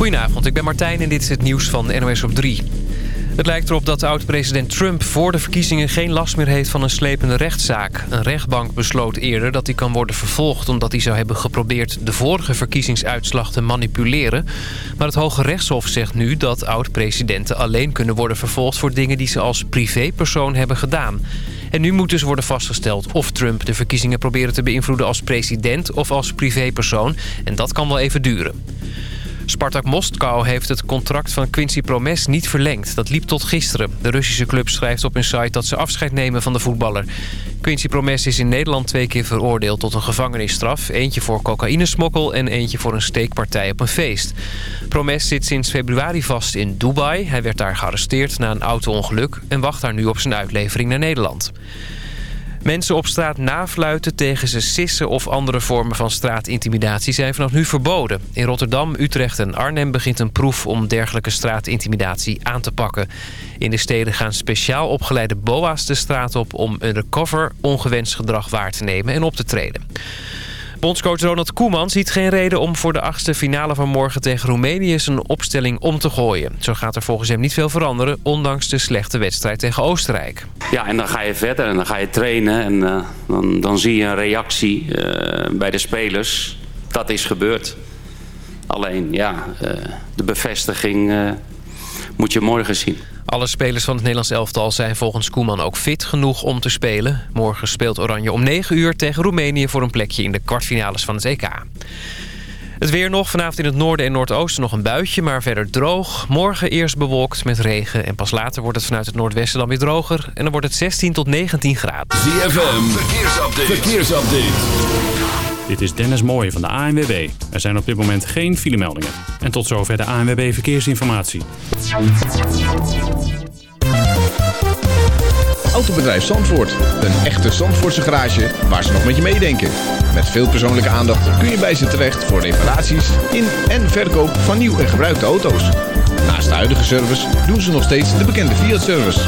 Goedenavond, ik ben Martijn en dit is het nieuws van NOS op 3. Het lijkt erop dat oud-president Trump voor de verkiezingen geen last meer heeft van een slepende rechtszaak. Een rechtbank besloot eerder dat hij kan worden vervolgd omdat hij zou hebben geprobeerd de vorige verkiezingsuitslag te manipuleren. Maar het Hoge Rechtshof zegt nu dat oud-presidenten alleen kunnen worden vervolgd voor dingen die ze als privépersoon hebben gedaan. En nu moet dus worden vastgesteld of Trump de verkiezingen probeerde te beïnvloeden als president of als privépersoon. En dat kan wel even duren. Spartak Moskou heeft het contract van Quincy Promes niet verlengd. Dat liep tot gisteren. De Russische club schrijft op hun site dat ze afscheid nemen van de voetballer. Quincy Promes is in Nederland twee keer veroordeeld tot een gevangenisstraf. Eentje voor cocaïnesmokkel en eentje voor een steekpartij op een feest. Promes zit sinds februari vast in Dubai. Hij werd daar gearresteerd na een auto-ongeluk... en wacht daar nu op zijn uitlevering naar Nederland. Mensen op straat nafluiten tegen ze sissen of andere vormen van straatintimidatie zijn vanaf nu verboden. In Rotterdam, Utrecht en Arnhem begint een proef om dergelijke straatintimidatie aan te pakken. In de steden gaan speciaal opgeleide boa's de straat op om een recover ongewenst gedrag waar te nemen en op te treden. Bondscoach Ronald Koeman ziet geen reden om voor de achtste finale van morgen tegen Roemenië zijn opstelling om te gooien. Zo gaat er volgens hem niet veel veranderen, ondanks de slechte wedstrijd tegen Oostenrijk. Ja, en dan ga je verder en dan ga je trainen en uh, dan, dan zie je een reactie uh, bij de spelers. Dat is gebeurd. Alleen, ja, uh, de bevestiging moet je morgen zien. Alle spelers van het Nederlands elftal zijn volgens Koeman ook fit genoeg om te spelen. Morgen speelt Oranje om 9 uur tegen Roemenië voor een plekje in de kwartfinales van het EK. Het weer nog. Vanavond in het noorden en noordoosten nog een buitje, maar verder droog. Morgen eerst bewolkt met regen en pas later wordt het vanuit het noordwesten dan weer droger. En dan wordt het 16 tot 19 graden. ZFM, verkeersupdate. verkeersupdate. Dit is Dennis Mooij van de ANWB. Er zijn op dit moment geen filemeldingen. En tot zover de ANWB Verkeersinformatie. Autobedrijf Zandvoort. Een echte Zandvoortse garage waar ze nog met je meedenken. Met veel persoonlijke aandacht kun je bij ze terecht voor reparaties in en verkoop van nieuw en gebruikte auto's. Naast de huidige service doen ze nog steeds de bekende Fiat-service.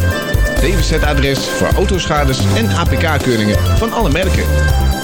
DWZ-adres voor autoschades en APK-keuringen van alle merken.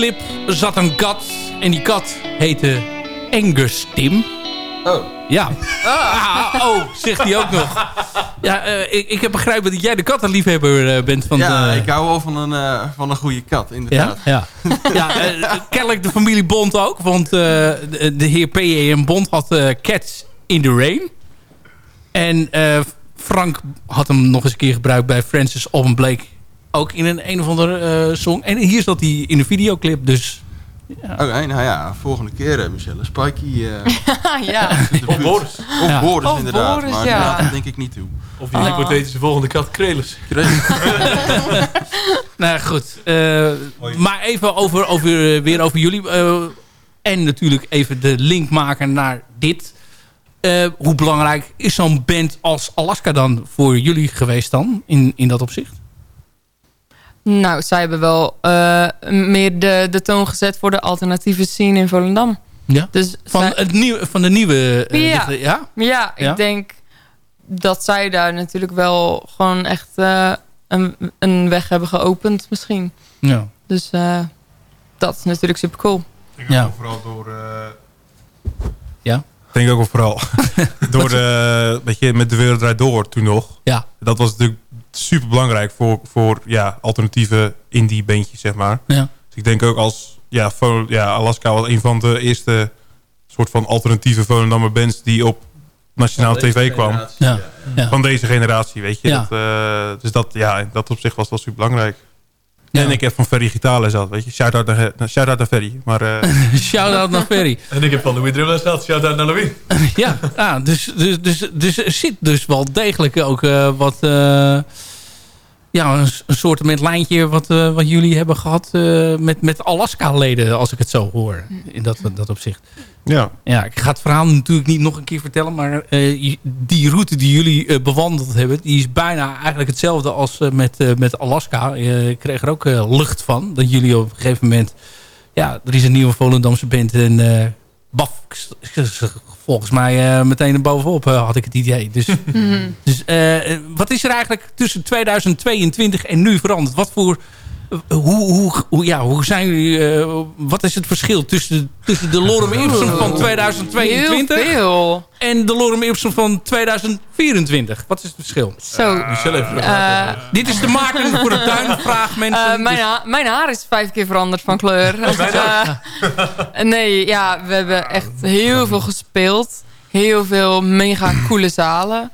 Clip zat een kat. En die kat heette Angus Tim. Oh. Ja. Ah, oh, zegt hij ook nog. Ja, eh, ik, ik heb begrepen dat jij de kattenliefhebber eh, bent van ja, de... ik hou wel van een, eh, van een goede kat, Ja, inderdaad. ja. ja eh, kennelijk de familie Bond ook. Want de, de heer P.J.M. Bond had Cats in the Rain. En Frank had hem nog eens een keer gebruikt bij Francis Alban Blake. Ook in een een of andere eh, song. En hier zat hij in de videoclip. Dus Oké, nou ja, volgende keer, eh, Michelle. Spikey. eh ja. of Boris. Of Ja. Boris, Of inderdaad. Boris, maar ja. dat denk ik niet toe. Of je hypothetische volgende kat, Krelis. Nou goed. eh, maar even over, over, weer over jullie. eh, en natuurlijk even de link maken naar dit. Eh, hoe belangrijk is zo'n band als Alaska dan voor jullie geweest dan? In, in dat opzicht? Nou, zij hebben wel eh, meer de, de toon gezet voor de alternatieve scene in Volendam. Ja. Dus Van, zij- het nieuwe, van de nieuwe... eh, Ja. dichter- ja? ja, ik Ja? denk dat zij daar natuurlijk wel gewoon echt eh, een, een weg hebben geopend misschien. Ja. Dus eh, dat is natuurlijk super cool. Ik Ja. denk ook vooral door... eh, Ja? Ik denk ook wel vooral door de, weet je, met de wereld draait door toen nog. Ja. Dat was natuurlijk super belangrijk voor, voor ja, alternatieve indie bandjes, zeg maar. Ja. Dus ik denk ook als ja, ja, Alaska was een van de eerste soort van alternatieve Volendammer bands die op nationaal tv kwam. Ja. Ja. Van deze generatie, weet je. Ja. Dat, eh, dus dat, ja, dat op zich was wel super belangrijk. Ja. En ik heb van Ferry gitaarles gehad, weet je. Shout-out naar, shout naar Ferry. Maar eh, Shout-out naar Ferry. En ik heb van Louis Drillers gehad. Shout-out naar Louis. ja, ja dus, dus, dus, dus er zit dus wel degelijk ook eh, wat... eh, ja, een, een soort met lijntje wat, eh, wat jullie hebben gehad eh, met, met Alaska-leden, als ik het zo hoor. In dat, dat opzicht. ja. Ja, ik ga het verhaal natuurlijk niet nog een keer vertellen. Maar eh, die route die jullie bewandeld hebben... die is bijna eigenlijk hetzelfde als met, met Alaska. Ik kreeg er ook lucht van. Dat jullie op een gegeven moment... Ja, er is een nieuwe Volendamse band. En baf, volgens mij eh, meteen bovenop eh, had ik het idee. Dus, dus eh, wat is er eigenlijk tussen 2022 en nu veranderd? Wat voor... Hoe, hoe, hoe, ja, hoe zijn jullie... eh, wat is het verschil tussen, tussen de Lorem Ipsum van 2022 Heel veel. en de Lorem Ipsum van 2024? Wat is het verschil? Zo. Michelle heeft eh, Dit is de maken voor de tuin. Vraag mensen. Eh, mijn, Dus- ha- mijn haar is vijf keer veranderd van kleur. Dus, eh, nee, ja, we hebben echt heel veel gespeeld. Heel veel mega coole zalen.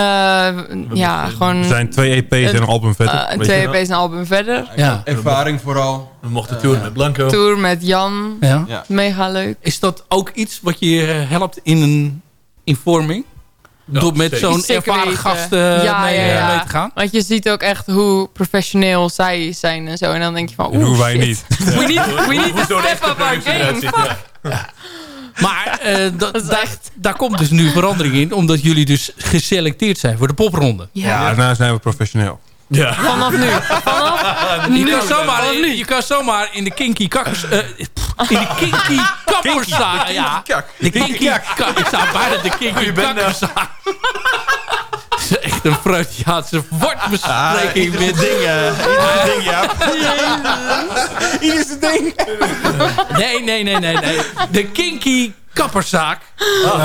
Eh, ja, gewoon We zijn twee EP's en een album verder. eh, twee EP's en een album verder. ja. Ervaring vooral. We mochten touren met Blanco. Tour met Jan. Ja. Ja. Mega leuk. Is dat ook iets wat je eh, helpt in een in vorming? Door met zo'n ervaren gast eh, Ja, mee, ja, ja. mee te gaan? Want je ziet ook echt hoe professioneel zij zijn en zo. En dan denk je van, oeh, hoe wij shit. niet. We need, we need to step up our game. Maar eh, dat, Dat is daar, echt- daar komt dus nu verandering in. Omdat jullie dus geselecteerd zijn voor de popronde. Ja, Ja, daarna zijn we professioneel. Ja. vanaf nu. Vanaf Je nu. kan, zomaar, Vanaf nu. je kan zomaar in de kinky kakkers... eh, In de kinky kapperszaak. Ja, Kak. de kinky kak. Ik zou bijna de kinky kapperszaak. Het is echt een Freudiaanse woordbespreking. met dingen. ding, ja. Ieder zijn ding. Nee, nee, nee, nee, nee. De kinky kapperszaak.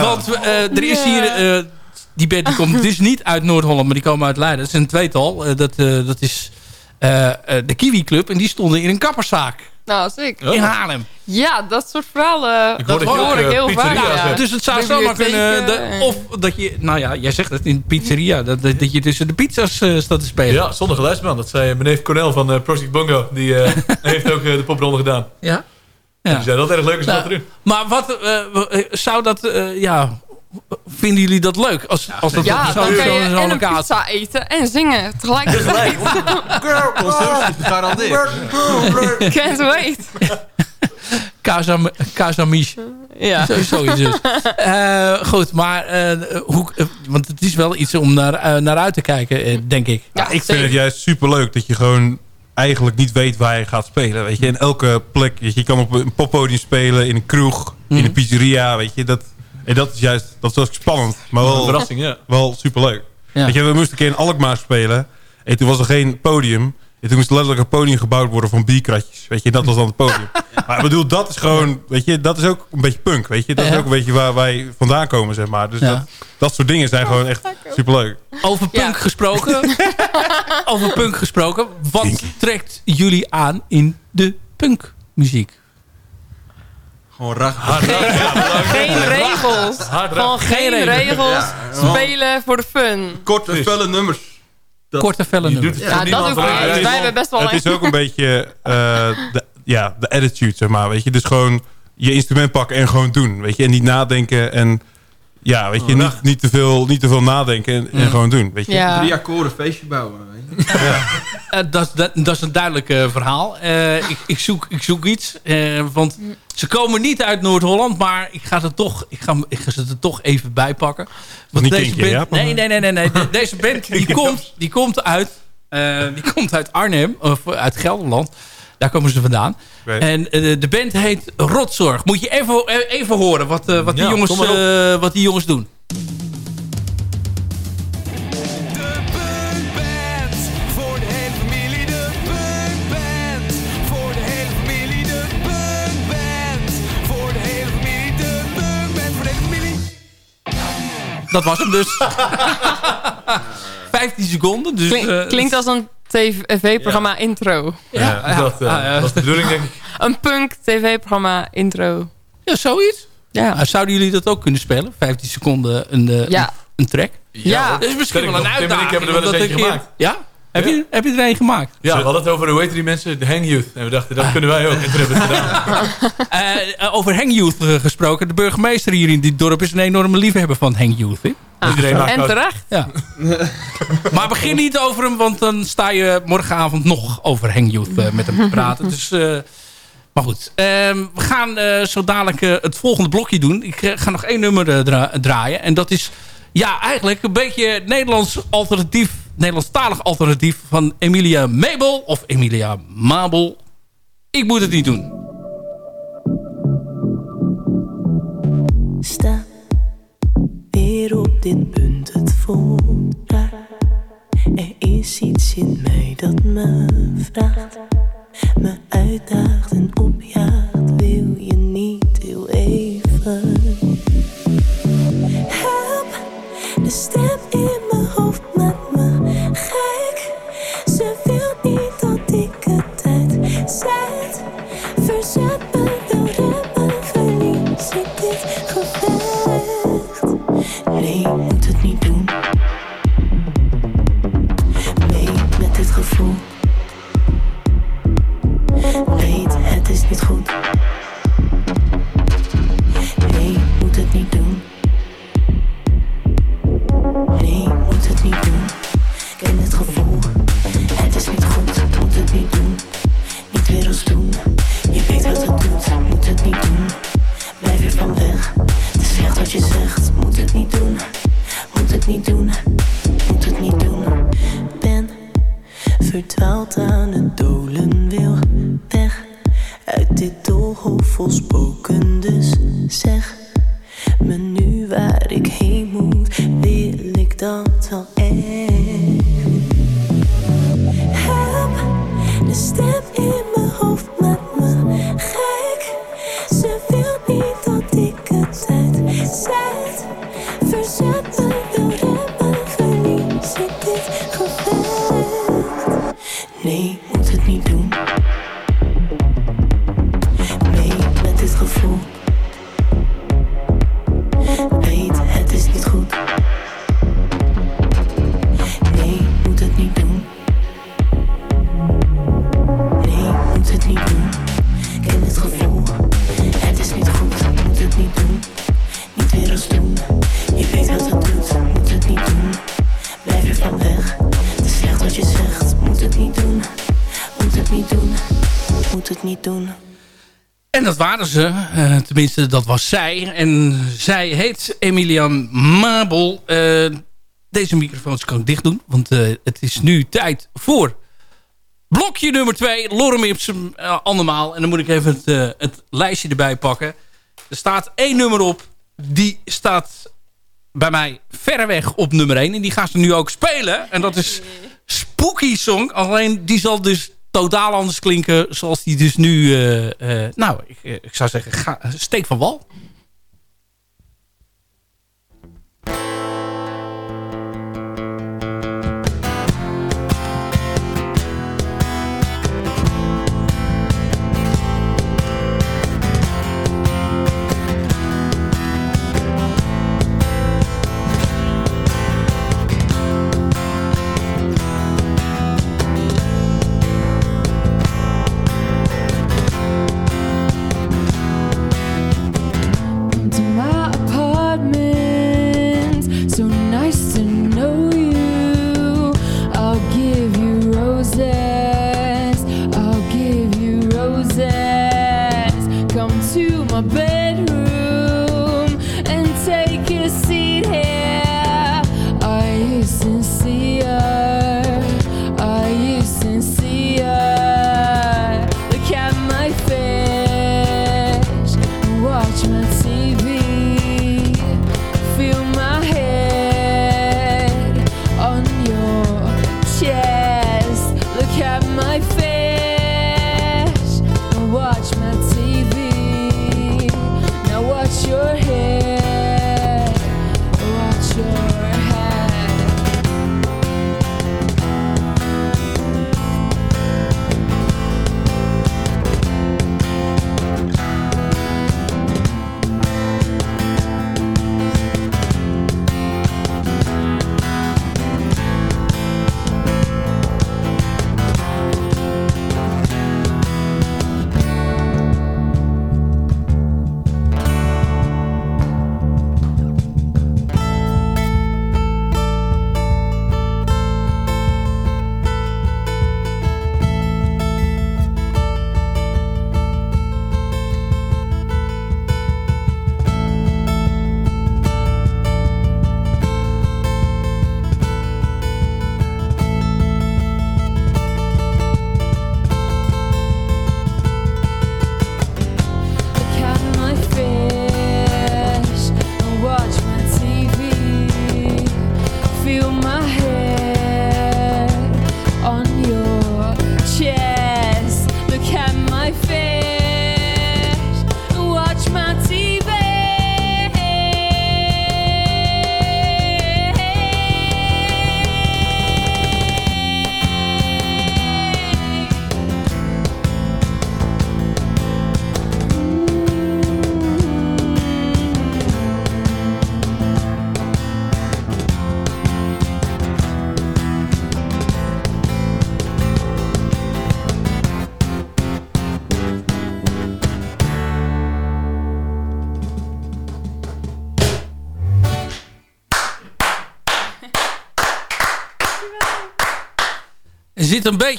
Want eh, er is hier... eh, die band die komt dus niet uit Noord-Holland, maar die komen uit Leiden. Dat is een tweetal. Eh, dat, eh, dat is eh, eh, de Kiwi Club. En die stonden in een kapperszaak. Nou, zeker. In Haarlem. Ja, dat soort verhalen Ik dat hoor dat hoor ik eh, heel vaak. Ja. Dus het zou zomaar kunnen... De, en- of dat je... Nou ja, jij zegt het in de pizzeria. Dat, dat, dat je tussen de pizza's eh, staat te spelen. Ja, zonder geluidsman. Dat zei meneer Cornel van eh, Project Bongo. Die eh, heeft ook eh, de popronde gedaan. Ja? Die zei dat erg leuk is Nou, erin. Maar wat eh, eh, zou dat... eh, ja, vinden jullie dat leuk? Als, als dat Ja, zo, dan kan je en een pizza eten en zingen tegelijkertijd. Gegarandeerd. Can't wait. Casa Mich. Ja. Zo- Zoiets dus. Eh, goed, maar eh, hoe, eh, want het is wel iets om naar, naar uit te kijken, denk ik. Ja, ik vind het juist superleuk dat je gewoon eigenlijk niet weet waar je gaat spelen. Weet je, in elke plek. Je, kan op een poppodium spelen, in een kroeg, in Mhm. een pizzeria. Weet je, dat, en dat is juist dat wel spannend, maar Een wel, verrassing, ja. wel superleuk. Ja. Weet je, we moesten een keer in Alkmaar spelen. En toen was er geen podium. En toen moest letterlijk een podium gebouwd worden van bierkratjes. Weet je, dat was dan het podium. Maar ik bedoel, dat is gewoon, weet je, dat is ook een beetje punk. Weet je, dat is ook een beetje waar wij vandaan komen, zeg maar. Dus Ja. dat, dat soort dingen zijn gewoon echt superleuk. Over punk gesproken. over punk gesproken. Wat trekt jullie aan in de punkmuziek? Gewoon rag. Geen regels. Hard Gewoon geen regels. regels. Ja. Spelen voor de fun. Korte, felle nummers. Dat- Korte felle nummers. het Ja, dat is Wij hebben best wel Het is ook een beetje eh, de, ja, de attitude, zeg maar. Weet je? Dus gewoon je instrument pakken en gewoon doen. Weet je? En niet nadenken en ja, weet je, Oh, niet, niet, te veel, niet te veel nadenken en, en Ja. gewoon doen. Weet je? Ja. Drie akkoorden feestje bouwen. Weet je. Eh, dat, is- dat, dat is een duidelijk eh, verhaal. Eh, ik, ik, zoek, ik zoek iets. eh, want ze komen niet uit Noord-Holland. Maar ik ga, het toch, ik, ga, ik ga ze er toch even bij pakken. Want niet deze band, ja? nee, nee, nee, nee, nee. De- Deze band die komt, die komt, uit, eh, die komt uit Arnhem. Of uit Gelderland. Daar komen ze vandaan. En eh, de band heet Rotzorg. Moet je even, eh, even horen wat, eh, wat, die Ja, jongens, eh, wat die jongens doen. Dat was hem dus. 15 seconden. Dus, Klink- eh, klinkt als een tv-programma intro. Ja, ja, dat eh, ah, ja. dat is de bedoeling, denk ik. Een punk tv-programma intro. Ja, zoiets. Ja. Zouden jullie dat ook kunnen spelen? 15 seconden een, eh, Ja. een, een track? Ja. Dat is misschien wel een en ik uitdaging. hebben er wel eens eentje gemaakt. Ja? Heb, Ja. Je, heb je er een gemaakt? Ja, we hadden het over, hoe heet die mensen? De Hang Youth. En we dachten, dat kunnen wij ook. En toen hebben we het gedaan. Eh, eh, over Hang Youth eh, gesproken. De burgemeester hier in dit dorp is een enorme liefhebber van Hang Youth. Hè? Iedereen maakt En terecht. Ja. maar begin niet over hem, want dan sta je morgenavond nog over Hang Youth eh, met hem te praten. Dus, eh, maar goed, Ehm, we gaan eh, zo dadelijk het volgende blokje doen. Ik ga nog één nummer dra- draaien. En dat is ja, eigenlijk een beetje Nederlands alternatief, Nederlandstalig alternatief van Emilia Mabel of Emilia Mabel. Ik moet het niet doen. Weer op dit punt. Het voelt. Er is iets in mij dat me vraagt, me uitdaagt en opjaagt. Wil je niet heel even? Help, de stem in verdwaald aan het dolen, wil weg uit dit doolhof vol spoken, dus zeg me nu waar ik heen moet. Wil ik dat wel echt? Help, de stem dat was zij. En zij heet Emilia Mabel. Eh, deze microfoons kan ik dicht doen. Want eh, het is nu tijd voor blokje nummer 2. Lorem Ipsum uh, andermaal. En dan moet ik even het, het lijstje erbij pakken. Er staat één nummer op. Die staat bij mij verreweg op nummer 1. En die gaan ze nu ook spelen. En dat is Spooky Song. Alleen die zal dus totaal anders klinken. Zoals die dus nu... eh, eh, nou, ik, eh, ik zou zeggen, steek van wal.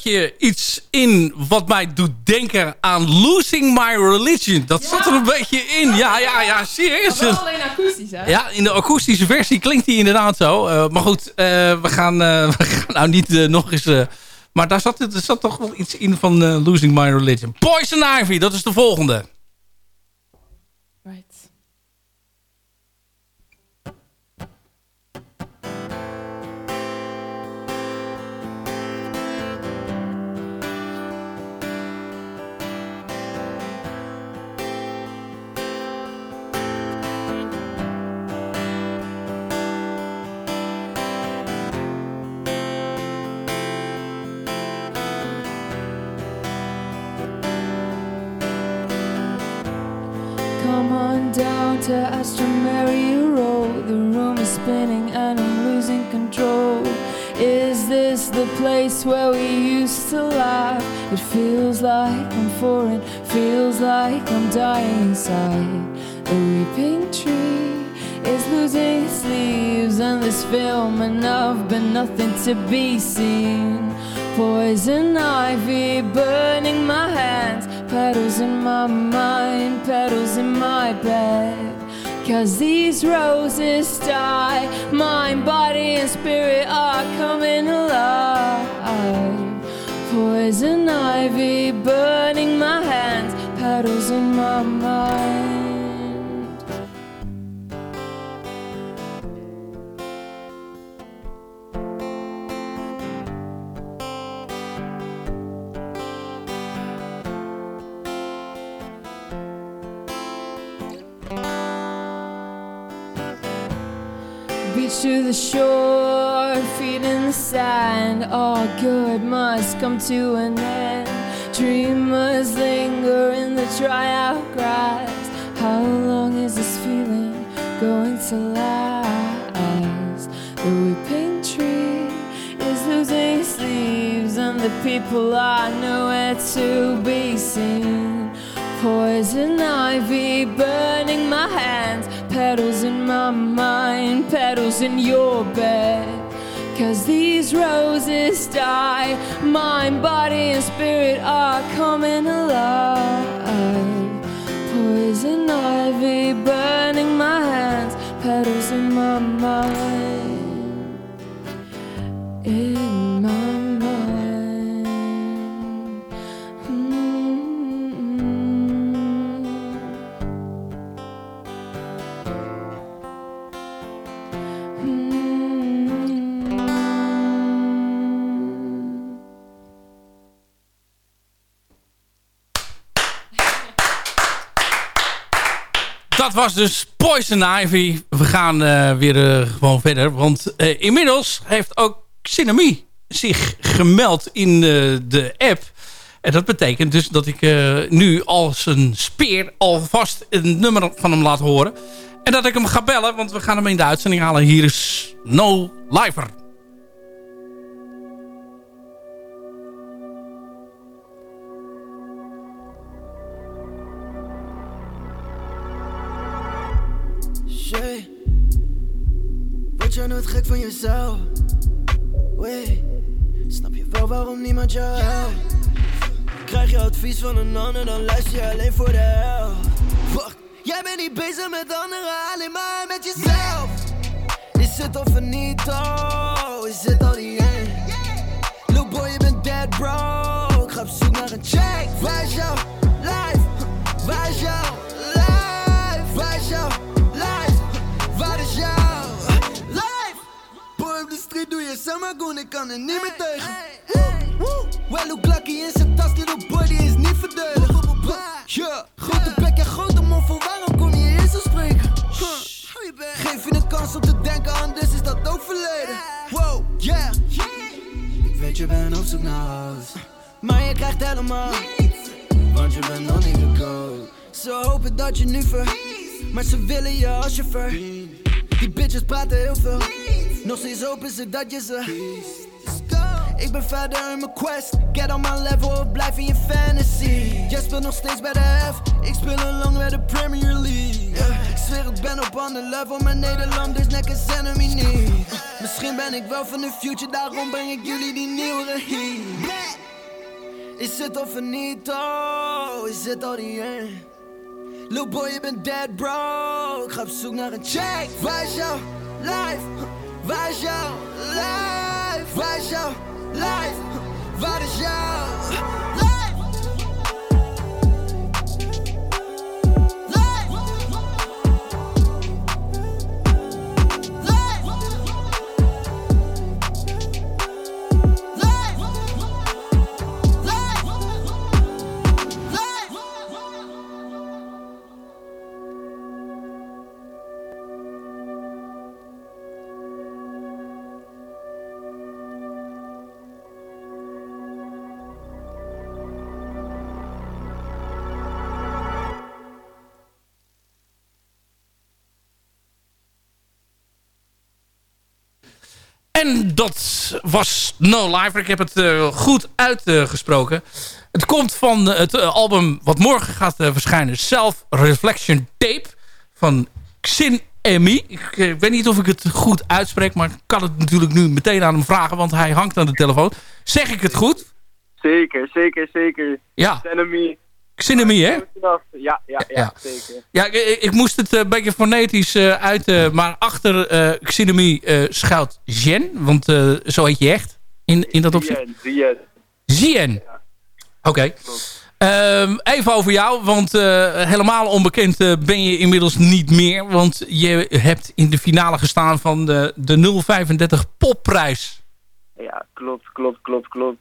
Beetje iets in wat mij doet denken aan Losing My Religion. Dat zat er een beetje in. Ja, ja, ja, serieus. Maar alleen akoestisch, hè? Ja, in de akoestische versie klinkt die inderdaad zo. Eh, maar goed, eh, we, gaan, eh, we gaan nou niet nog eens... maar daar zat, er zat toch wel iets in van Losing My Religion. Poison Ivy, dat is de volgende. On down to Astra Mary Road. The room is spinning and I'm losing control. Is this the place where we used to laugh? It feels like I'm foreign, feels like I'm dying inside. The weeping tree is losing its leaves, and this film enough, but nothing to be seen. Poison ivy burning my hands, petals in my mind, petals in my bed. Cause these roses die, mind, body, and spirit are coming alive. Poison ivy burning my hands, petals in my mind. To the shore, feet in the sand. All good must come to an end. Dreamers linger in the dry out grass. How long is this feeling going to last? The weeping tree is losing its leaves, and the people are nowhere to be seen. Poison ivy burning my hands, petals in my mind, petals in your bed. Cause these roses die, mind, body, and spirit are coming alive. Poison ivy burning my hands, petals in my mind. In my Dat was dus Poison Ivy. We gaan eh, weer eh, gewoon verder. Want eh, inmiddels heeft ook Cinemie zich gemeld in de app. En dat betekent dus dat ik nu als een speer alvast een nummer van hem laat horen. En dat ik hem ga bellen, want we gaan hem in de uitzending halen. Hier is No Lifer. Jij nooit gek van jezelf? Wee, snap je wel waarom niemand jou helpt? Krijg je advies van een ander, dan luister je alleen voor de helft. Wacht, jij bent niet bezig met anderen, alleen maar met jezelf. Is het of niet, oh, is het al die één? Lil boy, je bent dead bro. Ik ga op zoek naar een check. Waar is life? Waar is Street doe je summer goon, ik kan er niet meer tegen. Well, look lucky in zijn tas, little boy, die is niet verdedigd. Yeah, grote bek en grote voor waarom kom je eerst zo spreken? Geef je een kans om te denken, anders is dat ook verleden. Wow, yeah. Ik weet je bent op zoek naar huis, maar je krijgt helemaal Want je bent nog niet goal. Ze hopen dat je nu verliest, maar ze willen je als je verdient. Die bitches praten heel veel, nog steeds hopen ze dat je ze ik ben verder in mijn quest. Get on my level blijf in je fantasy. Jij speelt nog steeds bij de F. Ik speel al lang bij de Premier League. Yeah, Ik zweer, ik ben op ander level. Maar Nederland is een enemy niet. Misschien ben ik wel van de future, daarom breng ik jullie die nieuwere heat. Is het of niet, oh, is het al die één? Lil boy, je bent dead bro. Ik ga op zoek naar een check. Waar is jouw life? Waar is jouw life? Waar is jouw life? Waar is jouw En dat was No Lifer. Ik heb het eh, goed uitgesproken. het komt van het eh, album wat morgen gaat eh, verschijnen. Self Reflection Tape van Xin Emmy. Ik eh, weet niet of ik het goed uitspreek, maar ik kan het natuurlijk nu meteen aan hem vragen, want hij hangt aan de telefoon. Zeg ik het goed? Zeker, zeker, zeker. Ja. Enemy. Xenemy, hè? Ja, ja, ja, Ja. zeker. Ja, ik, moest het eh, een beetje fonetisch eh, uit, eh, maar achter eh, schuilt Jen, want zo heet je echt in, in dat opzicht. Zien, zien. Oké. Ehm, even over jou, want helemaal onbekend ben je inmiddels niet meer. Want je hebt in de finale gestaan van de, de 035 popprijs. Ja, klopt, klopt, klopt, klopt.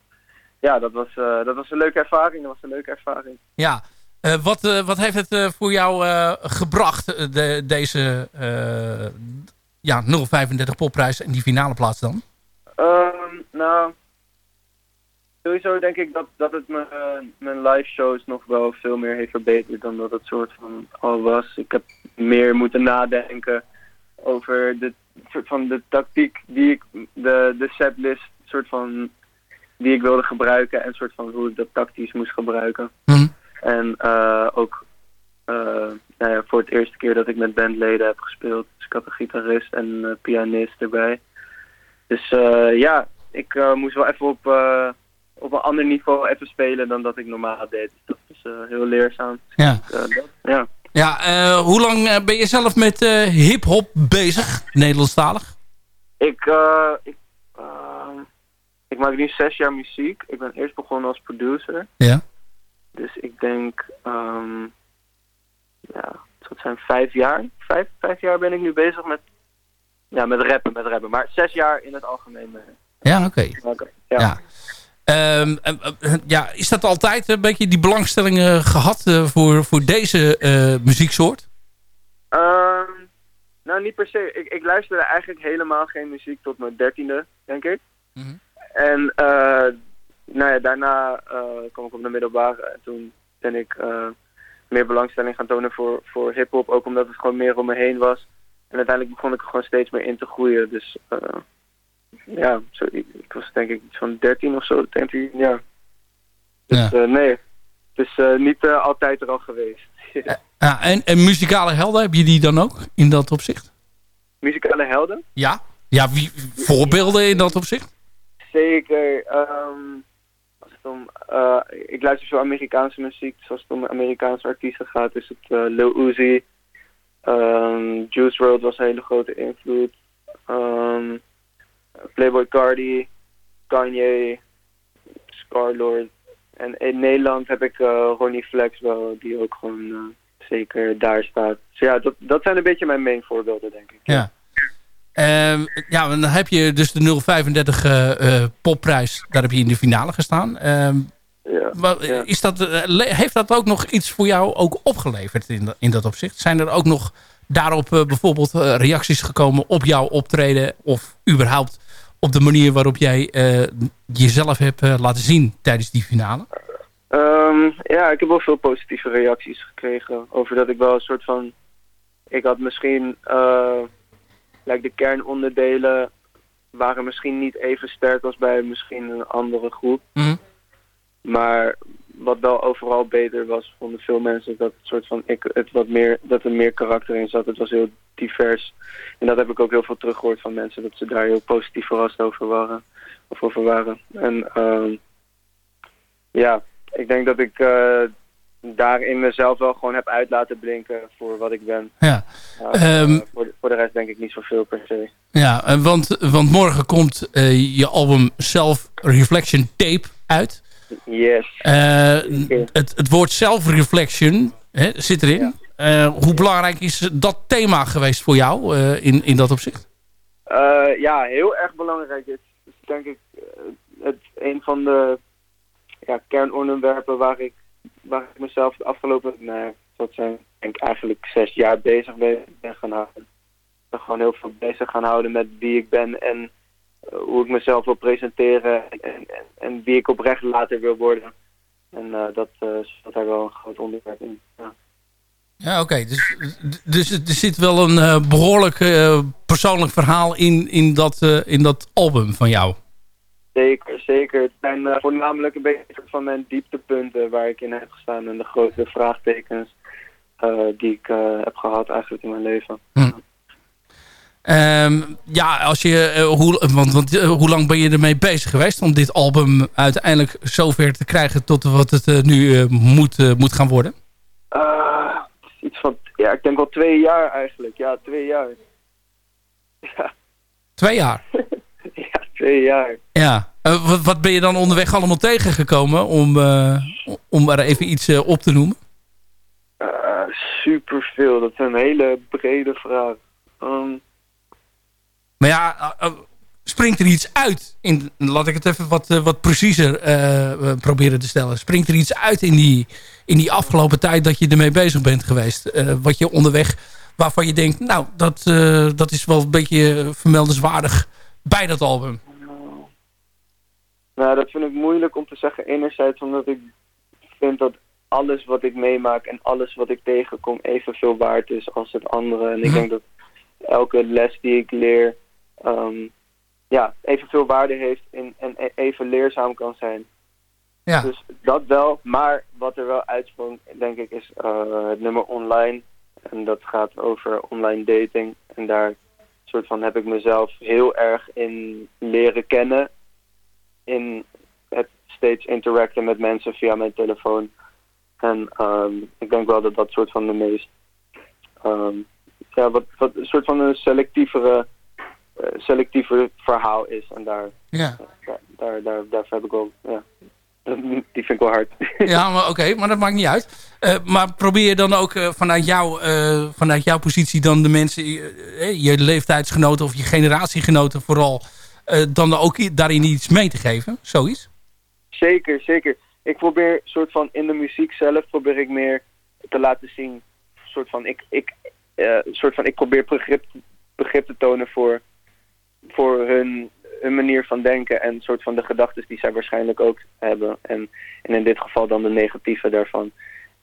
Ja, dat was, eh, dat was een leuke ervaring. Dat was een leuke ervaring. Ja. Eh, wat, eh, wat heeft het voor jou gebracht, de, deze ja, 035 popprijs en die finale plaats dan? Ehm, nou, sowieso denk ik dat, dat het mijn, mijn live shows nog wel veel meer heeft verbeterd dan dat het soort van al was. Ik heb meer moeten nadenken over de soort van de tactiek die ik, de, de setlist soort van die ik wilde gebruiken en soort van hoe ik dat tactisch moest gebruiken. En eh, ook eh, nou ja, voor het eerste keer dat ik met bandleden heb gespeeld. Dus ik had een gitarist en een pianist erbij. Dus eh, ja, ik eh, moest wel even op, eh, op een ander niveau even spelen dan dat ik normaal deed. Dus dat is eh, heel leerzaam. Ja. Eh, dat, ja. Ja, eh, hoe lang eh, ben je zelf met eh hip-hop bezig, Nederlandstalig? Ik, eh, ik, eh, ik maak nu zes jaar muziek. Ik ben eerst begonnen als producer. Ja. Dus ik denk, ehm, ja, zou zijn vijf jaar. Vijf, vijf jaar ben ik nu bezig met, ja, met rappen, met rappen. Maar zes jaar in het algemeen. eh, Ja, oké. Ja. Ja. Ehm, eh, eh, ja, is dat altijd een beetje die belangstelling eh, gehad eh, voor, voor deze muzieksoort? Ehm, nou, niet per se. Ik, ik luisterde eigenlijk helemaal geen muziek tot mijn dertiende, denk ik. En eh, nou ja, daarna eh, kwam ik op de middelbare en toen ben ik eh, meer belangstelling gaan tonen voor, voor hip-hop. Ook omdat het gewoon meer om me heen was. En uiteindelijk begon ik er gewoon steeds meer in te groeien. Dus ja, zo, ik, was denk ik van 13 of zo, 13 jaar. Dus eh, nee, het is eh, niet altijd er al geweest. Ja, en, en muzikale helden, heb je die dan ook in dat opzicht? Muzikale helden? Ja. Ja, wie, voorbeelden in dat opzicht? Zeker. ehm, als het om, eh, ik luister zo Amerikaanse muziek, dus als het om Amerikaanse artiesten gaat, is het eh, Lil Uzi. Ehm, Juice WRLD was een hele grote invloed. Ehm, Playboy Cardi, Kanye, Scarlord. En in Nederland heb ik eh, Ronnie Flex wel, die ook gewoon zeker daar staat. Dus ja, dat, dat zijn een beetje mijn main voorbeelden, denk ik. Ja. Ehm, ja, dan heb je dus de 035 eh, eh, popprijs. Daar heb je in de finale gestaan. Ehm, is dat, eh, heeft dat ook nog iets voor jou ook opgeleverd in, dat- in dat opzicht? Zijn er ook nog daarop bijvoorbeeld reacties gekomen op jouw optreden? Of überhaupt op de manier waarop jij jezelf hebt laten zien tijdens die finale? Ehm, ja, ik heb wel veel positieve reacties gekregen over dat ik wel een soort van... Ik had misschien... like de kernonderdelen waren misschien niet even sterk als bij misschien een andere groep. Maar wat wel overal beter was, vonden veel mensen dat het soort van ik het wat meer dat er meer karakter in zat. Het was heel divers. En dat heb ik ook heel veel teruggehoord van mensen dat ze daar heel positief verrast over waren. Of over waren. En ehm, ja, ik denk dat ik eh, daarin mezelf wel gewoon heb uit laten blinken voor wat ik ben. Ja. Maar, Ehm, eh, voor, de- voor de rest denk ik niet zoveel per se. Ja, eh, want, want morgen komt eh, je album Self Reflection Tape uit. Yes. Het, het woord self-reflection hè, zit erin. Hoe belangrijk is dat thema geweest voor jou in, in dat opzicht? Ja, heel erg belangrijk. Het is denk ik het, een van de ja, kernonderwerpen waar ik, waar ik mezelf de afgelopen, nou, ja, wat zijn denk ik eigenlijk zes jaar bezig ben, gaan houden. Gewoon heel veel bezig gaan houden met wie ik ben en eh, hoe ik mezelf wil presenteren en, en, en wie ik oprecht later wil worden. En eh, dat staat daar wel een groot onderwerp in. Ja. Ja, oké. Dus, dus er zit wel een eh, behoorlijk eh, persoonlijk verhaal in, in, dat, eh, in dat album van jou. Zeker, zeker. Het zijn eh, voornamelijk een beetje van mijn dieptepunten waar ik in heb gestaan en de grootste vraagtekens eh, die ik eh, heb gehad eigenlijk in mijn leven. Ehm, ja, als je, hoe, want, want hoe lang ben je ermee bezig geweest om dit album uiteindelijk zover te krijgen tot wat het nu moet, moet gaan worden? Iets van, ja, ik denk wel twee jaar eigenlijk. Ja, twee jaar. Ja, Twee jaar. ja twee jaar. Ja. Eh, wat, wat ben je dan onderweg allemaal tegengekomen om, eh, om er even iets eh, op te noemen? Uh, superveel. Dat is een hele brede vraag. Ehm, Maar ja, springt er iets uit? In, laat ik het even wat, wat preciezer proberen te stellen. Springt er iets uit in die, in die afgelopen tijd dat je ermee bezig bent geweest? Wat je onderweg, waarvan je denkt, nou, dat, dat is wel een beetje vermeldenswaardig bij dat album. Nou, dat vind ik moeilijk om te zeggen. Enerzijds omdat ik vind dat alles wat ik meemaak en alles wat ik tegenkom evenveel waard is als het andere. En ik denk dat elke les die ik leer ehm, ja, evenveel waarde heeft in, en e- even leerzaam kan zijn. Ja. Dus dat wel, maar wat er wel uitsprong, denk ik, is eh, het nummer online. En dat gaat over online dating. En daar soort van heb ik mezelf heel erg in leren kennen. In het steeds interacten met mensen via mijn telefoon. En ehm, ik denk wel dat dat soort van de meest... ehm, ja, wat, wat een soort van een selectievere, eh, selectiever verhaal is. En daar, Ja. daar, daar, daar, heb ik wel... Ja. Die vind ik wel hard. Ja, maar oké, maar dat maakt niet uit. Eh, maar probeer je dan ook eh, vanuit, jou, vanuit jouw positie dan de mensen, je leeftijdsgenoten of je generatiegenoten vooral, dan ook daarin iets mee te geven? Zoiets? Zeker, zeker. Ik probeer soort van in de muziek zelf probeer ik meer te laten zien. Soort van ik, ik, eh, soort van ik probeer begrip, begrip te tonen voor, voor hun, hun manier van denken en soort van de gedachten die zij waarschijnlijk ook hebben. En, en in dit geval dan de negatieve daarvan.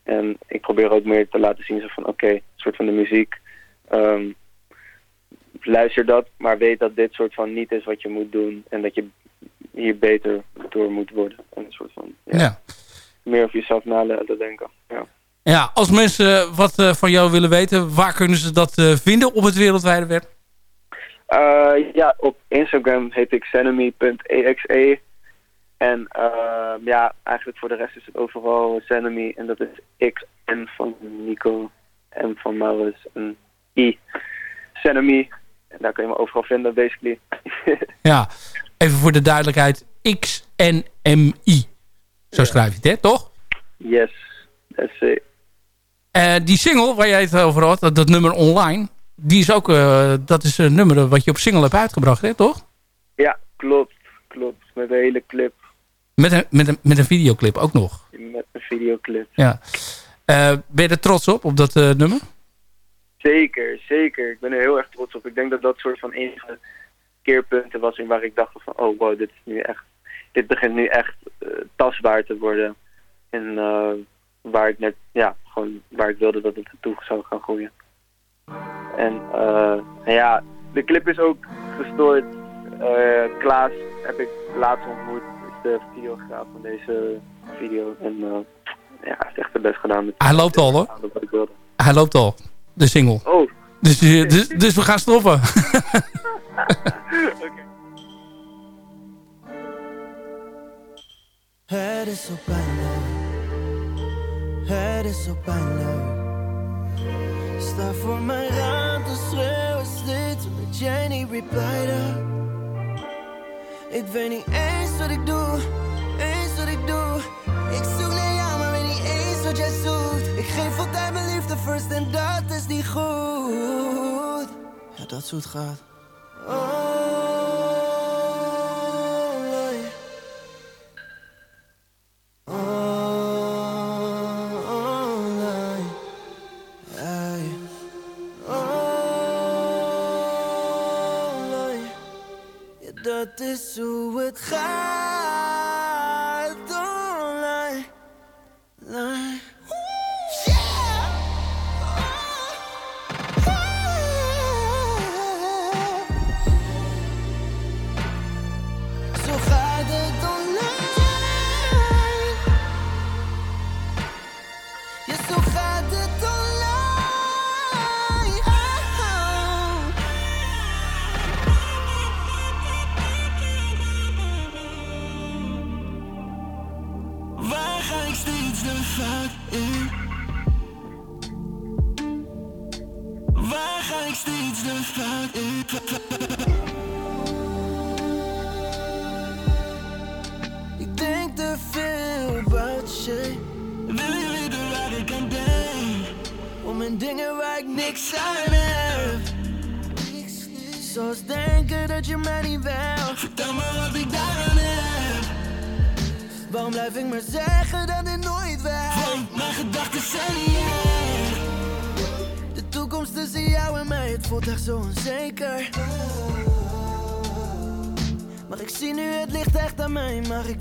En ik probeer ook meer te laten zien zo van oké, soort van de muziek. ehm, luister dat, maar weet dat dit soort van niet is wat je moet doen. En dat je hier beter door moet worden. En een soort van ja, Ja. meer over jezelf na laten denken. Ja. Ja, als mensen wat eh, van jou willen weten, waar kunnen ze dat eh, vinden op het wereldwijde web? Eh, ja, op Instagram heet ik zenemy.exe. En eh, ja, eigenlijk voor de rest is het overal Zenemy. En dat is X, N van Nico, M van Maurits en I. Zenemy. En daar kun je me overal vinden, basically. Ja, even voor de duidelijkheid, X-N-M-I. Zo schrijf je het, hè, toch? yes, that's it. Eh, die single waar jij het over had, dat, dat nummer online, die is ook, eh, dat is een nummer wat je op single hebt uitgebracht, hè, toch? Ja, klopt, klopt. Met een hele clip, Met een, met een, met een videoclip ook nog. met een videoclip. Ja. Eh, ben je er trots op, op dat eh, nummer? Zeker, zeker. Ik ben er heel erg trots op. Ik denk dat dat soort van de keerpunten was in waar ik dacht van, oh wow, dit is nu echt, dit begint nu echt eh, tastbaar te worden. En eh, waar ik net, ja, gewoon waar ik wilde dat het naartoe zou gaan groeien. En eh, ja, de clip is ook gestoord. Eh, Klaas heb ik laatst ontmoet, is de videograaf van deze video. En eh, ja, hij heeft echt het best gedaan. Met Hij loopt al, hoor. Hij loopt al, de single. Oh. Dus, eh, dus, dus we gaan stoppen. Het is zo pijnlijk, het is zo pijnlijk. Sta voor mijn raam te schreeuwen steeds omdat jij niet replyde. Ik weet niet eens wat ik doe, eens wat ik doe. Ik zoek naar jou, maar weet niet eens wat jij zoekt. Ik geef altijd mijn liefde first en dat is niet goed. Ja, dat het gaat. Dat is hoe het gaat.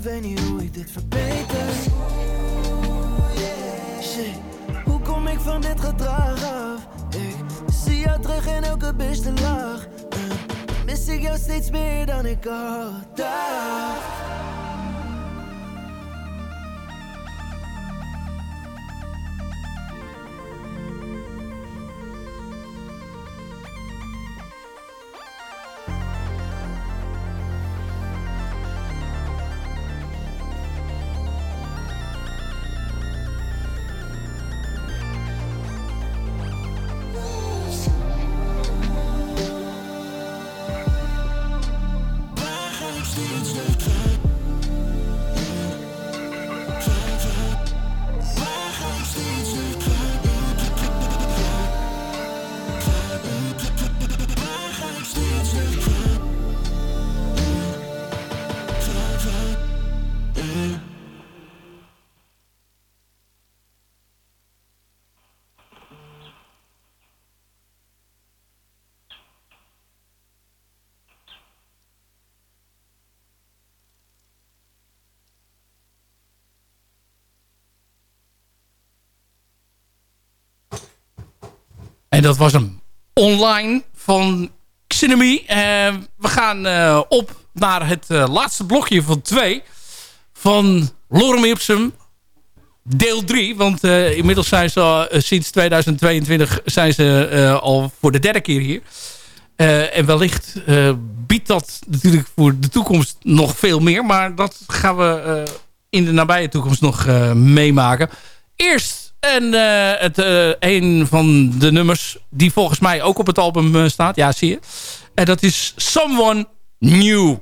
Weet niet hoe ik dit verbeter. Shit, hoe kom ik van dit gedrag af? Ik zie jou terug in elke de lach. En mis ik jou steeds meer dan ik al En dat was hem online van Xenemy. Eh, we gaan eh, op naar het eh, laatste blokje van twee. Van Lorem Ipsum. Deel 3. Want inmiddels zijn ze sinds 2022 zijn ze al voor de derde keer hier. En wellicht biedt dat natuurlijk voor de toekomst nog veel meer. Maar dat gaan we in de nabije toekomst nog meemaken. Eerst en, eh, het, eh, een van de nummers die volgens mij ook op het album eh, staat. Ja, zie je. En dat is Someone New.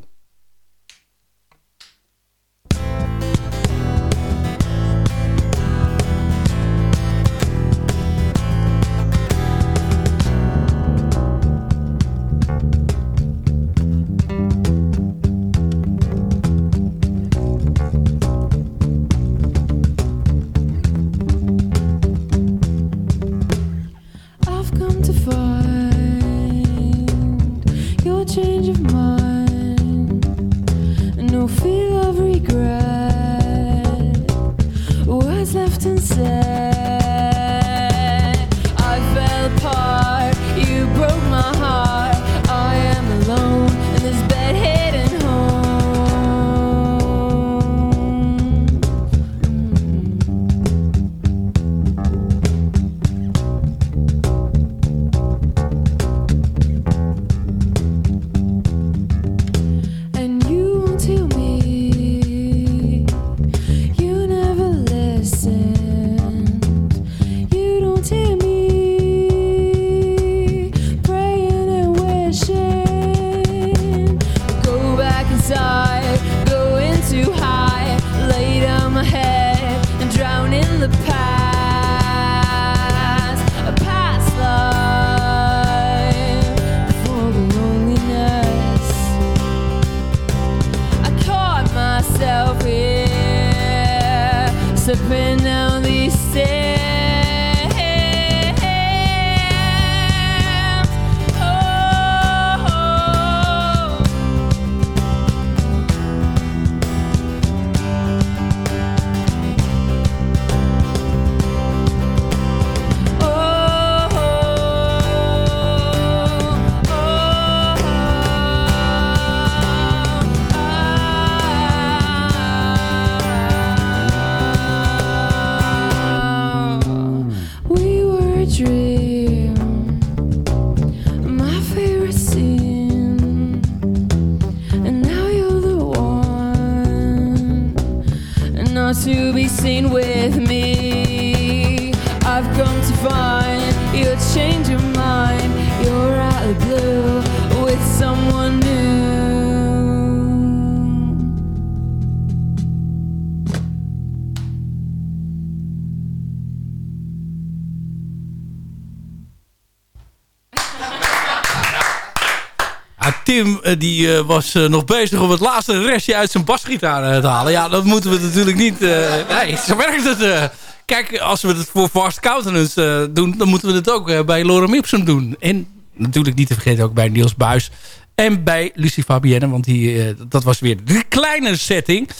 Tim eh, die, eh, was eh, nog bezig om het laatste restje uit zijn basgitaar te halen. Ja, dat moeten we natuurlijk niet... nee, zo werkt het. Kijk, als we het voor Fast Countenance doen... dan moeten we het ook bij Lorem Ipsum doen. En natuurlijk niet te vergeten ook bij Niels Buis. En bij Lucie Fabienne, want die, dat was weer de kleine setting.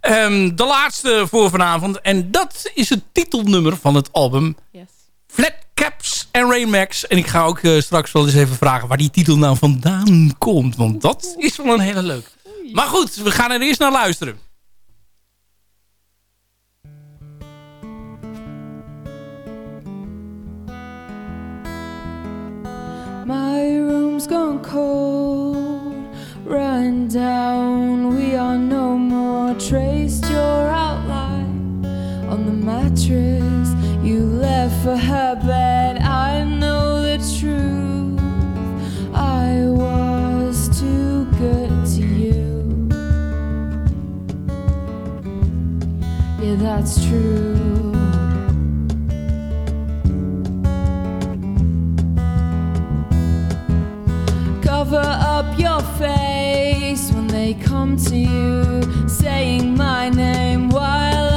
Ehm, de laatste voor vanavond. En dat is het titelnummer van het album. Flat Caps en Rainmax. En ik ga ook eh, straks wel eens even vragen waar die titel nou vandaan komt. Want dat is wel een hele leuk. Maar goed, we gaan er eerst naar luisteren. My room's gone cold, run down. We are no more traced your outline on the mattress you left for her bed. I know the truth. I was too good to you. Yeah, that's true. Cover up your face when they come to you, saying my name while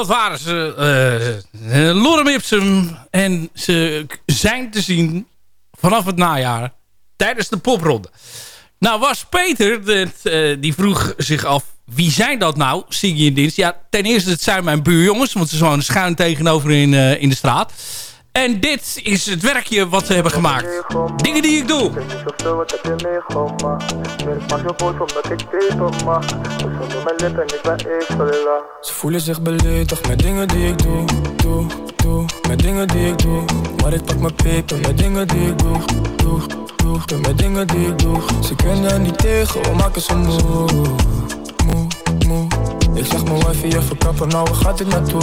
dat waren ze. eh, Lorem Ipsum. En ze zijn te zien vanaf het najaar. Tijdens de popronde. Nou was Peter, eh, die vroeg zich af... Wie zijn dat nou, zing je in? Ja, ten eerste het zijn mijn buurjongens. Want ze wonen schuin tegenover in, in de straat. En dit is het werkje wat ze hebben gemaakt. Dingen die ik doe. Je Ik ik mijn ik Ze voelen zich beledigd met dingen die ik doe, doe, doe. Met dingen die ik doe Maar ik pak mijn peper. Met dingen die ik doe, doe, doe. Met dingen die ik doe. Ze kunnen niet tegen, we maken ze moe, moe, moe. Ik zeg mijn wifi even kappen, nou waar gaat dit naartoe?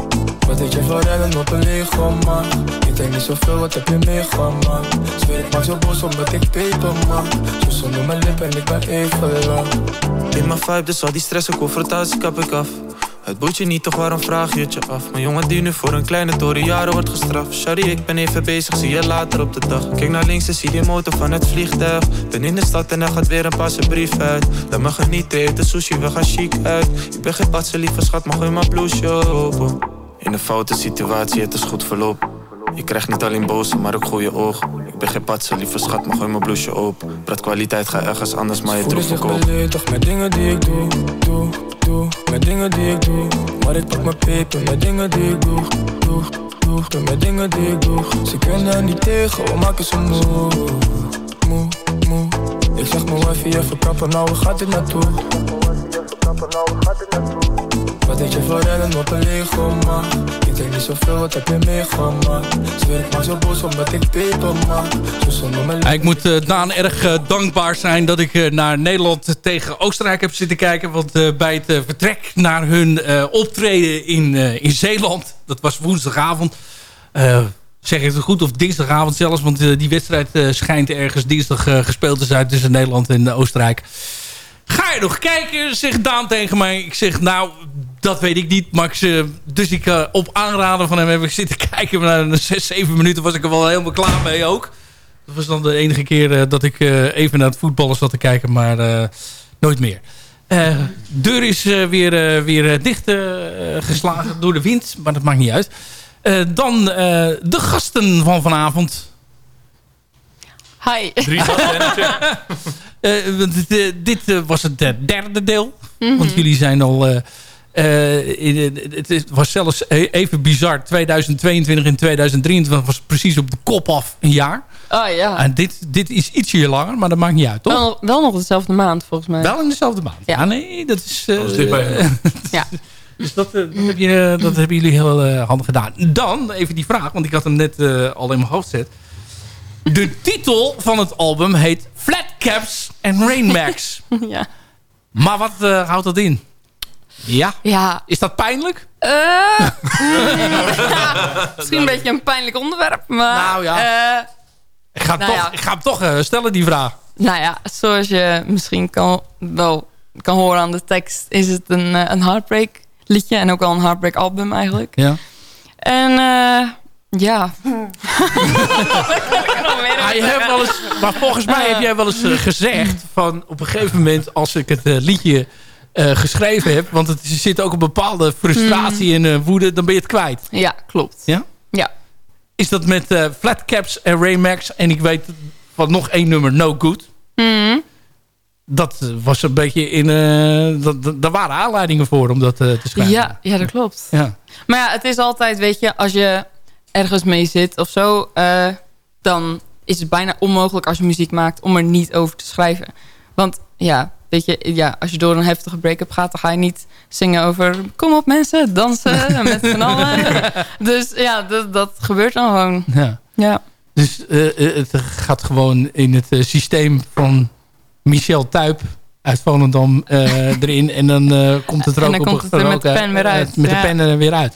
deed je voor rennen op een Lego man? Ik denk niet zoveel, wat heb je meegemaakt? Zweer ik maak zo boos omdat ik peper man Zo zonder mijn lippen en ik ben even lang In mijn vibe, dus al die stress en confrontatie kap ik af. Het boeit je niet, toch waarom vraag je het je af? Mijn jongen die nu voor een kleine toren jaren wordt gestraft. Shari, ik ben even bezig, zie je later op de dag. Kijk naar links en zie die motor van het vliegtuig. Ben in de stad en er gaat weer een passe brief uit. Laat me genieten, eet de sushi, we gaan chic uit. Ik ben geen patse, lieve schat, maar gooi mijn blouseje open. In een foute situatie, het is goed verloop. Je krijgt niet alleen boze, maar ook goede ogen. Ik ben geen patse, lieve schat, maar gooi mijn blouseje open. Praat kwaliteit, ga ergens anders, maar je troef zich verkopen. beledigd met dingen die ik doe, doe, doe Met dingen die ik doe Maar ik pak mijn peper met dingen die ik doe, doe, doe Doe met dingen die ik doe Ze kunnen niet tegen, we maken ze moe, moe, moe Ik zeg mijn wifi even kappen, nou waar gaat dit naartoe? Wat Ik niet zoveel, wat heb je? Zweer ik ik moet eh, Daan erg eh, dankbaar zijn dat ik eh, naar Nederland tegen Oostenrijk heb zitten kijken. Want bij het vertrek naar hun optreden in, in Zeeland, dat was woensdagavond. zeg ik het goed, of dinsdagavond zelfs. Want die wedstrijd schijnt ergens dinsdag gespeeld te zijn tussen Nederland en Oostenrijk. Ga je nog kijken, zegt Daan tegen mij. Ik zeg, nou, dat weet ik niet. Ik, ze- dus ik eh, op aanraden van hem heb ik zitten kijken. Maar na 6, 7 minuten was ik er wel helemaal klaar mee ook. Dat was dan de enige keer eh, dat ik eh, even naar het voetballen zat te kijken. Maar eh, nooit meer. Eh deur is eh, weer, eh, weer eh, dicht eh, geslagen door de wind. Maar dat maakt niet uit. Eh, dan eh, de gasten van vanavond. Hi. Drie Eh, want dit, eh, dit eh, was het eh, derde deel. Mhm. Want jullie zijn al... eh, in, het was zelfs e- even bizar. 2022 en 2023 was precies op de kop af een jaar. Oh ja. En dit, dit is ietsje langer, maar dat maakt niet uit, toch? Wel, wel nog dezelfde maand volgens mij. Wel in dezelfde maand. Ja, nee, dat is... eh, Dat is dichtbij. ja. Dus dat, eh, dat, heb je, dat hebben jullie heel eh, handig gedaan. Dan even die vraag, want ik had hem net eh, al in mijn hoofd zet. De titel van het album heet Flat Caps and Rain Max. ja. Maar wat houdt dat in? Ja. Ja. Is dat pijnlijk? Eh, misschien een beetje een pijnlijk onderwerp, maar... Nou ja. eh, Ik ga, hem Nou toch, ja. ik ga hem toch eh, stellen, die vraag. nou ja, zoals je misschien kan, wel kan horen aan de tekst... is het een, een heartbreak liedje en ook wel een heartbreak album eigenlijk. Ja. En eh, ja... Ah, je hebt wel eens, maar volgens mij heb jij wel eens gezegd... van op een gegeven moment als ik het liedje eh, geschreven heb... want het zit ook een bepaalde frustratie en eh, woede... dan ben je het kwijt. Ja, klopt. Ja? Ja. Is dat met eh Flatcaps en Raymax... en ik weet van nog één nummer, No Good... Mhm. Dat was een beetje in... dat, daar waren aanleidingen voor om dat te schrijven. Ja, ja, dat klopt. Ja. Maar ja, het is altijd, weet je, als je ergens mee zit of zo, dan is het bijna onmogelijk als je muziek maakt om er niet over te schrijven. Want ja, weet je, ja, als je door een heftige break-up gaat, dan ga je niet zingen over kom op mensen, dansen met z'n allen. Dus ja, dat, dat gebeurt dan gewoon. Ja. Ja. Dus eh, eh, het gaat gewoon in het eh, systeem van Michel Tuip uit Volendam erin. En dan komt het er En ook dan op komt het er met de pen weer uit, met ja. de pen er weer uit.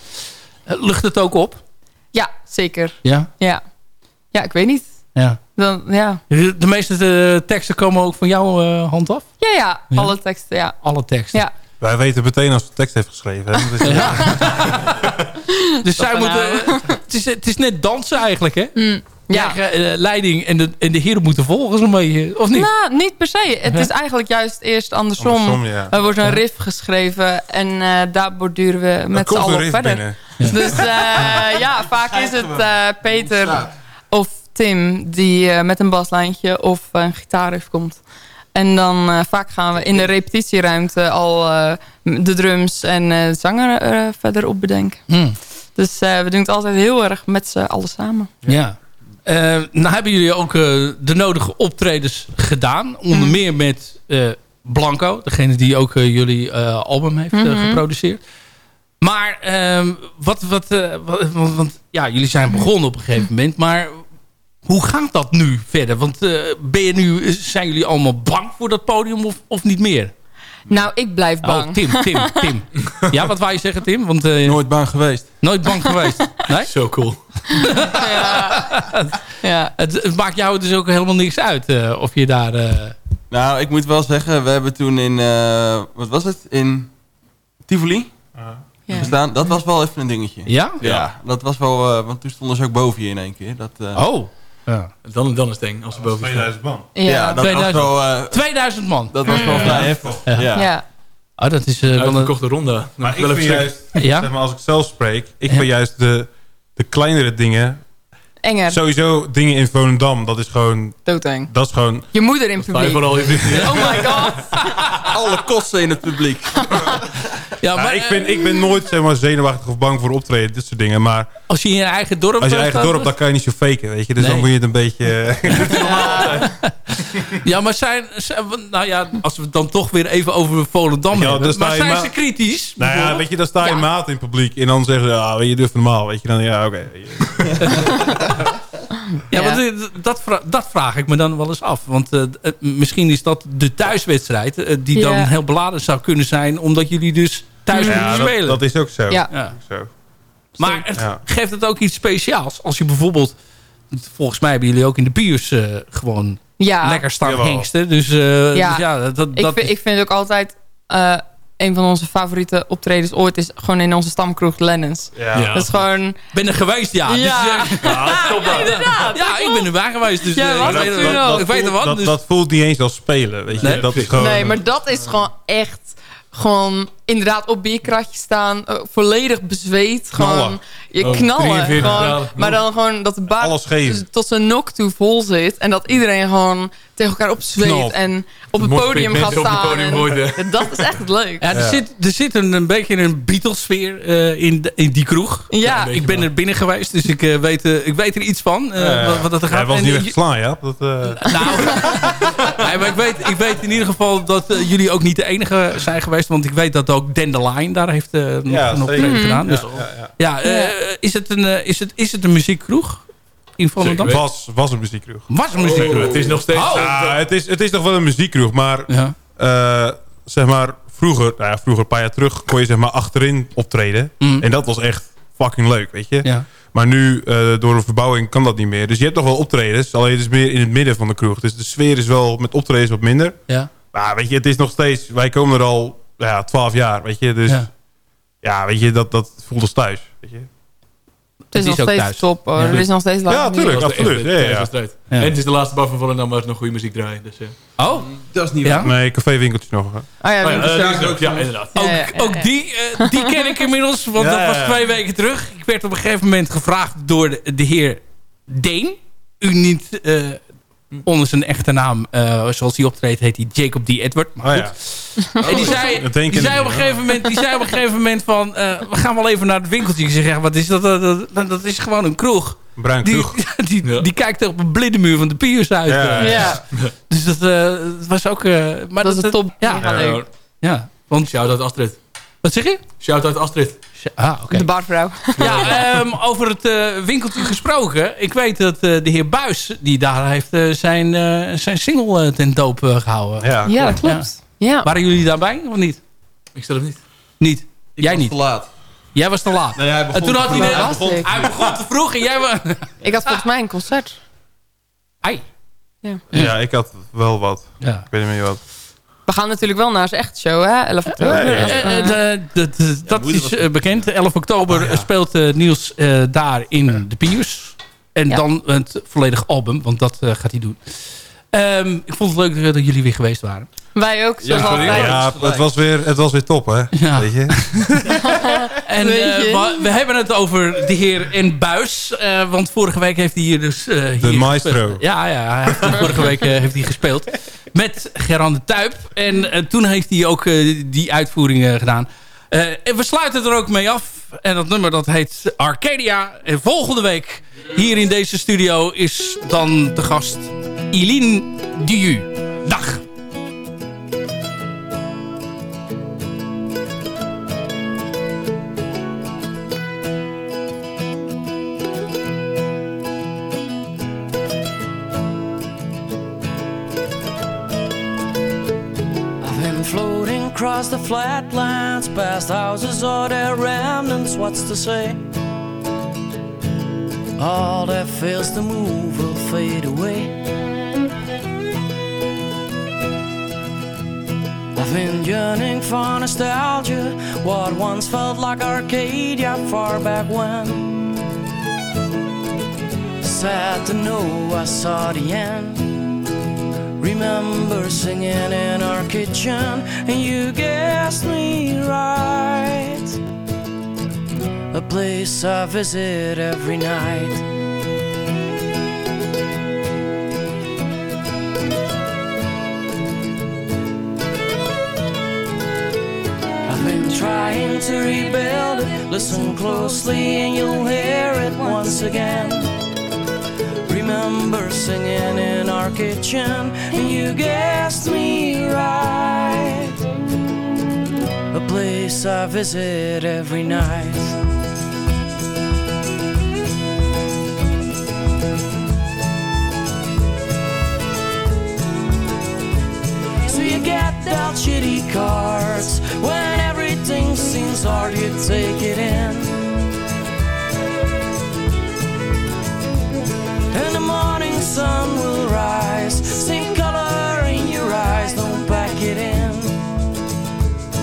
Lucht het ook op? Ja, zeker. Ja? Ja, ja ik weet niet. Ja. Dan, ja. De meeste eh, teksten komen ook van jouw eh, hand af? Ja, ja, Ja? alle teksten, ja. Alle teksten? Ja. Wij weten meteen als de tekst heeft geschreven. Hè? Dat is- Dus zij moeten... nou. het, is, het is net dansen eigenlijk, hè? Mm, ja. Eh, leiding en de, en de heren moeten volgen zo'n beetje, of niet? Nou, niet per se. Het Ja? is eigenlijk juist eerst andersom. Andersom, ja. Er wordt een Ja. riff geschreven en eh, daar borduren we met z'n allen verder. binnen. Dus eh, ja, vaak is het eh, Peter of Tim die eh, met een baslijntje of een gitaarriff komt. En dan eh, vaak gaan we in de repetitieruimte al eh, de drums en eh, de zanger eh, verder op bedenken. Hmm. Dus eh, we doen het altijd heel erg met z'n allen samen. Ja. Eh, nou hebben jullie ook de nodige optredens gedaan. Onder Mhm. meer met eh, Blanco. Degene die ook jullie eh, album heeft Mhm. geproduceerd. Maar ehm, wat, wat, eh, wat- want, want, ja, jullie zijn begonnen op een gegeven moment. Maar hoe gaat dat nu verder? Want eh, ben je nu, zijn jullie allemaal bang voor dat podium of, of niet meer? Nou, ik blijf bang. Oh, Tim, Tim, Tim. Ja, wat wou je zeggen, Tim? Want, eh, Nooit bang geweest. Nooit bang geweest? Nee? Zo cool. ja. Het, het maakt jou dus ook helemaal niks uit eh, of je daar... eh, Nou, ik moet wel zeggen, we hebben toen in, eh, wat was het? In Tivoli Ja. gestaan. Dat was wel even een dingetje. Ja? Ja, dat was wel, eh, want toen stonden ze ook boven je in één keer. Dat, eh, Oh. Ja. Dan, dan is het eng, als ze boven 2000 man. Ja, dat 2000, was wel... eh, 2000 man. dat was wel vrij heftig. Ja. Ja. Ja. Oh, dat is eh, wel een... Ronde. Maar ik vind juist, Ja? zeg maar, als ik zelf spreek, ik Ja. vind juist de, de kleinere dingen... Enger. Sowieso dingen in Volendam, dat is gewoon... Doodeng. Dat is gewoon... Je moeder in je publiek. vooral. Oh my god. Alle kosten in het publiek. Ja, Maar ik, eh, ben, ik ben nooit zeg maar, zenuwachtig of bang voor optreden, dit soort dingen. Maar als je in je eigen dorp... als je eh, eigen dorp, dan kan je niet zo faken, weet je. Dus Nee. dan moet je het een beetje... Ja, maar zijn, zijn- Nou ja, als we het dan toch weer even over Volendam Ja, hebben. Maar zijn ma- ze kritisch? nou ja, weet je, dan sta je Ja. maat in het publiek. En dan zeggen ze, ja, weet je, even normaal. Weet je, dan ja, oké. Ja, Ja. want eh, dat, vra- dat vraag ik me dan wel eens af. Want eh, eh, misschien is dat de thuiswedstrijd... eh, die dan heel beladen zou kunnen zijn... omdat jullie dus thuis Ja, moeten dat, spelen. dat is ook zo. Ja. Ja. Zo. Maar het Ja. geeft het ook iets speciaals? Als je bijvoorbeeld... Volgens mij hebben jullie ook in de bios eh, gewoon Ja. lekker staan hengsten. Dus eh, Ja. dus ja dat, dat, Ik, vind, ik vind ook altijd... eh, een van onze favoriete optredens ooit is gewoon in onze stamkroeg Lennons. Ja. Ja. Dat is gewoon... ben er geweest, ja. Dus, Ja. eh, Ja, ja, ik ben erbij geweest. Dus, Ja, eh, was ik dat weet, toen ook? ik weet er wat. dat, dus- dat voelt niet eens als spelen, weet je. Nee, dat is gewoon... Nee, maar dat is gewoon echt... Gewoon inderdaad op bierkratje staan. eh, volledig bezweet. Gewoon Knallen. je Oh, knallen. 43 Gewoon, graden. maar dan gewoon dat de bar Alles geven. tot zijn nok toe vol zit. En dat iedereen gewoon tegen elkaar opzweet. En op het podium gaat staan. podium en- gooien. dat is echt leuk. Ja, er, Ja. Zit, er zit een, een beetje een Beatles-sfeer eh, in, in die kroeg. Ja. ik ben er binnen geweest, dus ik, eh, weet, ik weet er iets van. eh, wat, wat dat er Hij gaat. was En, niet eh, weggeslaan, ja. Dat, eh, Nou, nee, maar ik weet, ik weet in ieder geval dat jullie ook niet de enige zijn geweest. Want ik weet dat ook Dandelion daar heeft eh, nog Ja, een optreden zeker. gedaan. Dus, ja, ja, ja, eh, is, het een, eh, is, het, is het een muziekkroeg in Volendam? Was, was een muziekkroeg. Was een muziekkroeg. Oh, het is nog steeds... Oh. Ja, het, is, het is nog wel een muziekkroeg, maar Ja. eh, zeg maar vroeger, nou ja, vroeger een paar jaar terug, kon je zeg maar achterin optreden. Mm. En dat was echt fucking leuk, weet je. Ja. Maar nu, eh, door een verbouwing, kan dat niet meer. Dus je hebt nog wel optredens, alleen het is meer in het midden van de kroeg. Dus de sfeer is wel met optredens wat minder. Ja. Maar weet je, het is nog steeds, wij komen er al ja, 12 jaar, weet je. Dus Ja. ja, weet je, dat, dat voelt als thuis, weet je. Het is, is nog ook steeds thuis. top hoor. Ja. Er is nog steeds live Ja, tuurlijk. Absoluut. Ja, ja. En het is de laatste bar van Volendam waar ze nog goede muziek draaien. Dus, eh. Oh, Dat is niet Ja? waar. Nee, caféwinkeltjes nog. hè. Oh ja, Oh ja, ook- ja, inderdaad. Ook, die, eh, die ken ik inmiddels, want Ja, dat was twee weken terug. Ik werd op een gegeven moment gevraagd door de, de heer Deen. U niet eh, onder zijn echte naam, eh, zoals hij optreedt, heet hij Jacob D. Edward. Maar Oh, ja. En die zei, Dat die zei, op een gegeven moment, die zei op een gegeven moment van... eh, we gaan wel even naar het winkeltje. Ik zeg, ja, wat is dat? Dat, dat, dat is gewoon een kroeg. Bruin kroeg. die, die kijkt op een blinde muur van de Piers uit. Ja. eh. Ja. Dus dat eh, het was ook... eh, maar Dat is een top. Ja, ja. ja. Want, Shout-out Astrid. Wat zeg je? Shout-out Astrid. Ah, oké. De barvrouw. Ja, ehm, over het eh, winkeltje gesproken. Ik weet dat eh, de heer Buis, die daar heeft eh, zijn, eh, zijn single ten doop eh, gehouden. Ja, Ja, dat klopt. Ja. Waren jullie daarbij of niet? Ik stel hem niet. Niet. Jij was niet. te laat. Jij was te laat. Nee, hij begon en toen had te hij, laat. net- Hij begon- hij begon te vroeg en jij was... Ik had volgens mij een concert. Ai. Ja, ik had wel wat. Ja. Ik weet niet meer wat. We gaan natuurlijk wel naar zijn echt show, hè? 11 oktober. Ja, ja, ja. Dat is, Eh, de- dat is bekend. 11 oktober Oh, speelt eh, Niels eh, daar in de Piers. En Ja. dan het volledige album, want dat gaat hij doen. Ehm, ik vond het leuk dat jullie weer geweest waren. Wij ook, Ja, sorry. altijd. Ja, het was weer, het was weer top, hè? Ja. Weet je? En Weet eh, we, we hebben het over de heer En Buis. eh, want vorige week heeft hij hier dus... eh, hier maestro. gespeeld. Ja, ja. Vorige week heeft hij gespeeld. Met Geran de Tuip. En toen heeft hij ook die uitvoering gedaan. Eh, en we sluiten er ook mee af. En dat nummer dat heet Arcadia. En volgende week hier in deze studio is dan de gast Eline Diu. Dag. Across the flatlands, past houses or their remnants. What's to say? All that fails to move will fade away. I've been yearning for nostalgia, what once felt like Arcadia far back when. Sad to know I saw the end. Remember singing in our kitchen, and you guessed me right. A place I visit every night. I've been trying to rebuild it. Listen closely, and you'll hear it once again. Remember singing in our kitchen, and you guessed me right. A place I visit every night. So you get dealt shitty cards when everything seems hard, you take it in. Sun will rise. See color in your eyes, don't back it in.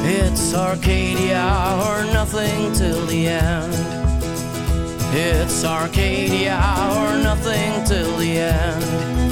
It's Arcadia or nothing till the end. It's Arcadia or nothing till the end.